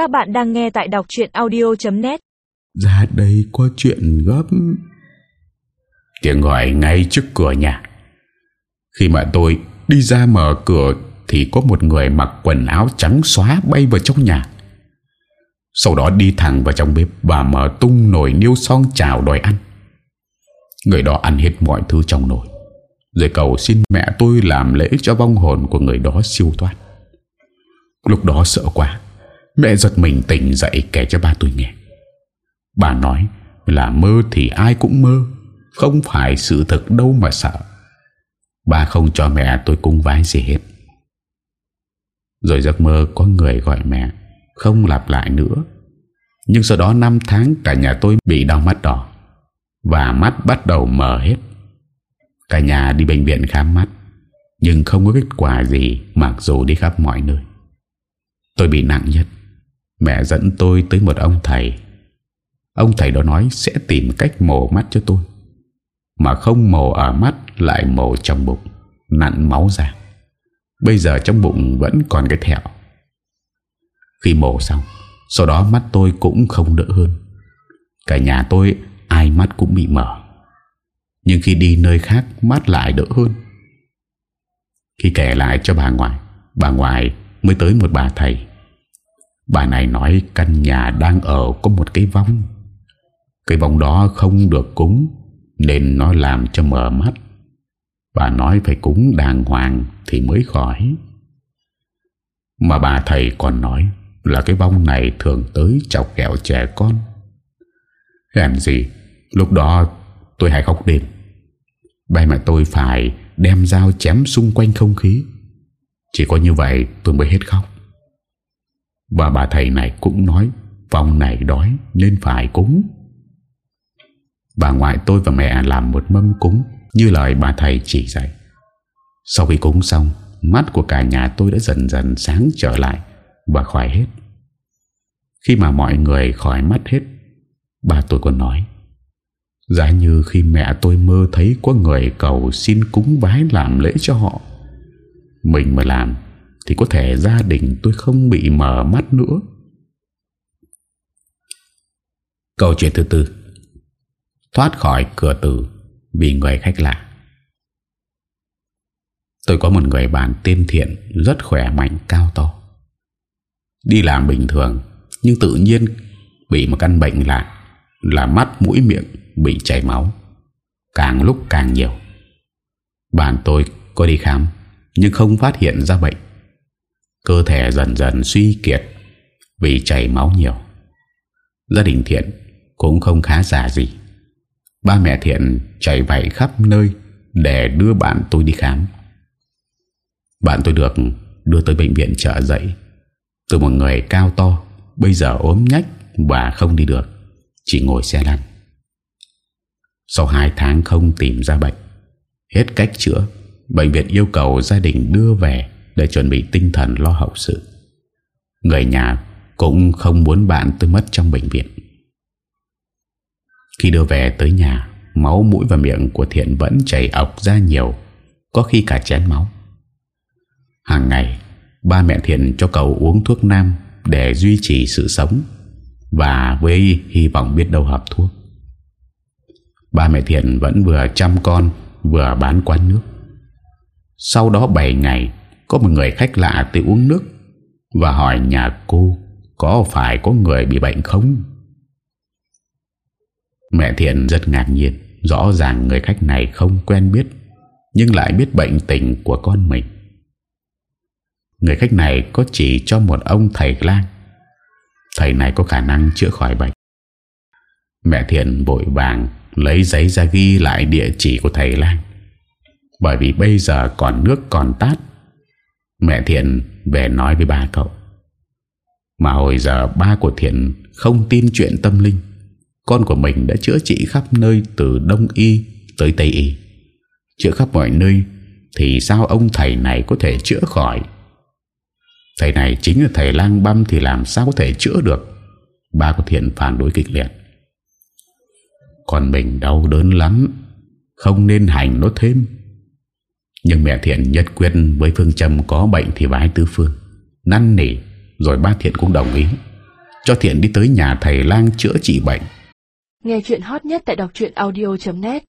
Các bạn đang nghe tại đọc chuyện audio.net Ra đây có chuyện gấp. Tiếng gọi ngay trước cửa nhà. Khi mà tôi đi ra mở cửa Thì có một người mặc quần áo trắng xóa bay vào trong nhà. Sau đó đi thẳng vào trong bếp Và mở tung nồi niêu son chào đòi ăn. Người đó ăn hết mọi thứ trong nồi. Rồi cầu xin mẹ tôi làm lễ cho vong hồn của người đó siêu thoát. Lúc đó sợ quá Mẹ giật mình tỉnh dậy kể cho ba tôi nghe. Bà nói là mơ thì ai cũng mơ, Không phải sự thật đâu mà sợ. Bà không cho mẹ tôi cung vái gì hết. Rồi giấc mơ có người gọi mẹ, Không lặp lại nữa. Nhưng sau đó 5 tháng cả nhà tôi bị đau mắt đỏ Và mắt bắt đầu mờ hết. Cả nhà đi bệnh viện khám mắt, Nhưng không có kết quả gì Mặc dù đi khắp mọi nơi. Tôi bị nặng nhất. Mẹ dẫn tôi tới một ông thầy. Ông thầy đó nói sẽ tìm cách mổ mắt cho tôi. Mà không mổ ở mắt, lại mổ trong bụng, Nặn máu ra. Bây giờ trong bụng vẫn còn cái thẹo. Khi mổ xong, Sau đó mắt tôi cũng không đỡ hơn. Cả nhà tôi, ai mắt cũng bị mở. Nhưng khi đi nơi khác, mắt lại đỡ hơn. Khi kể lại cho bà ngoại Bà ngoại mới tới một bà thầy. Bà này nói căn nhà đang ở có một cái vong. Cái vong đó không được cúng, Nên nó làm cho mờ mắt. Bà nói phải cúng đàng hoàng Thì mới khỏi. Mà bà thầy còn nói Là cái vong này thường tới chọc kẹo trẻ con. Hèn gì? Lúc đó tôi hay khóc đêm. Bây mà tôi phải đem dao chém xung quanh không khí. Chỉ có như vậy tôi mới hết khóc và bà thầy này cũng nói Phòng này đói nên phải cúng. Bà ngoại tôi và mẹ làm một mâm cúng Như lời bà thầy chỉ dạy. Sau khi cúng xong, Mắt của cả nhà tôi đã dần dần sáng trở lại Và khỏi hết. Khi mà mọi người khỏi mắt hết, Bà tôi còn nói, Giá như khi mẹ tôi mơ thấy Có người cầu xin cúng vái làm lễ cho họ, Mình mà làm thì có thể gia đình tôi không bị mở mắt nữa. Câu chuyện thứ tư. Thoát khỏi cửa tử Vì người khách lạ. Tôi có một người bạn tên Thiện, Rất khỏe mạnh, cao to. Đi làm bình thường, Nhưng tự nhiên Bị một căn bệnh lạ, Là mắt, mũi, miệng bị chảy máu. Càng lúc càng nhiều. Bạn tôi có đi khám, Nhưng không phát hiện ra bệnh. Cơ thể dần dần suy kiệt Vì chảy máu nhiều. Gia đình Thiện cũng không khá giả gì. Ba mẹ Thiện chạy vạy khắp nơi Để đưa bạn tôi đi khám. Bạn tôi được đưa tới bệnh viện trợ dậy Từ một người cao to, Bây giờ ốm nhách Và không đi được, Chỉ ngồi xe lăn. Sau 2 tháng không tìm ra bệnh, Hết cách chữa, Bệnh viện yêu cầu gia đình đưa về để chuẩn bị tinh thần lo hậu sự. Người nhà cũng không muốn bạn tôi mất trong bệnh viện. Khi đưa về tới nhà, Máu mũi và miệng của Thiện vẫn chảy ọc ra nhiều, Có khi cả chén máu. Hàng ngày, Ba mẹ Thiện cho cậu uống thuốc nam Để duy trì sự sống Và với hy vọng biết đâu hợp thuốc. Ba mẹ Thiện vẫn vừa chăm con, Vừa bán quán nước. Sau đó 7 ngày có một người khách lạ tới uống nước Và hỏi nhà cô Có phải có người bị bệnh không? Mẹ Thiện rất ngạc nhiên, Rõ ràng người khách này không quen biết, Nhưng lại biết bệnh tình của con mình. Người khách này có chỉ cho một ông thầy lang. Thầy này có khả năng chữa khỏi bệnh. Mẹ Thiện vội vàng Lấy giấy ra ghi lại địa chỉ của thầy lang. Bởi vì bây giờ còn nước còn tát Mẹ Thiện về nói với ba cậu. Mà hồi giờ ba của Thiện không tin chuyện tâm linh. Con của mình đã chữa trị khắp nơi từ Đông Y tới Tây Y. Chữa khắp mọi nơi Thì sao ông thầy này có thể chữa khỏi? Thầy này chính là thầy lang băm Thì làm sao có thể chữa được? Ba của Thiện phản đối kịch liệt. Còn mình đau đớn lắm, Không nên hành nó thêm nhưng mẹ Thiện nhất quyết với phương châm có bệnh thì vái tư phương. Năn nỉ, Rồi ba Thiện cũng đồng ý. Cho Thiện đi tới nhà thầy lang chữa trị bệnh. Nghe chuyện hot nhất tại đọc audio.net